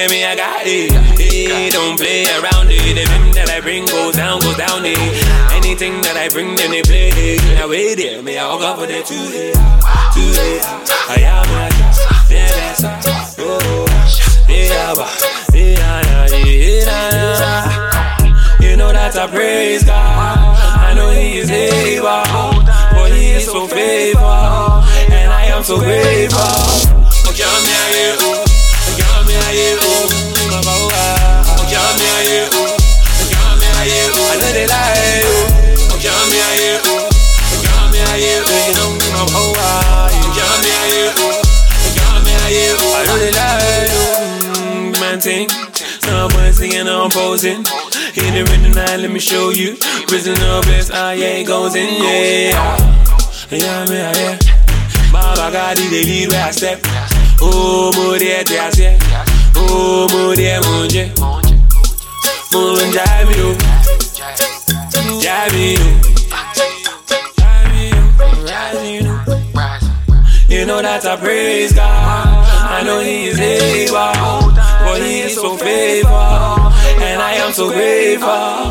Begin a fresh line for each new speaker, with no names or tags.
there, me I got it. Hey, don't play around it. The rim that I bring goes down, goes down it. Anything that I bring, then they play. it. Now wait there, me I walk up for the two day, two day. I am a yeah, that's oh, yeah, yeah, yeah, yeah. You know that I praise God. I know He is able, for He is so faithful, and I am so grateful. Thing. Someone singing, I'm posing. Hit it in the night, let me show you. Prisoner best, I ain't goes in, yeah. Yeah, me, yeah. Baba God, he the lead where I step. Oh, mo de te ase. Oh, mo de munje. Mo njai mi o. Jai mi o. Me oh. o. Oh. You know that I praise God. I know He is able, faithful, and I am so grateful.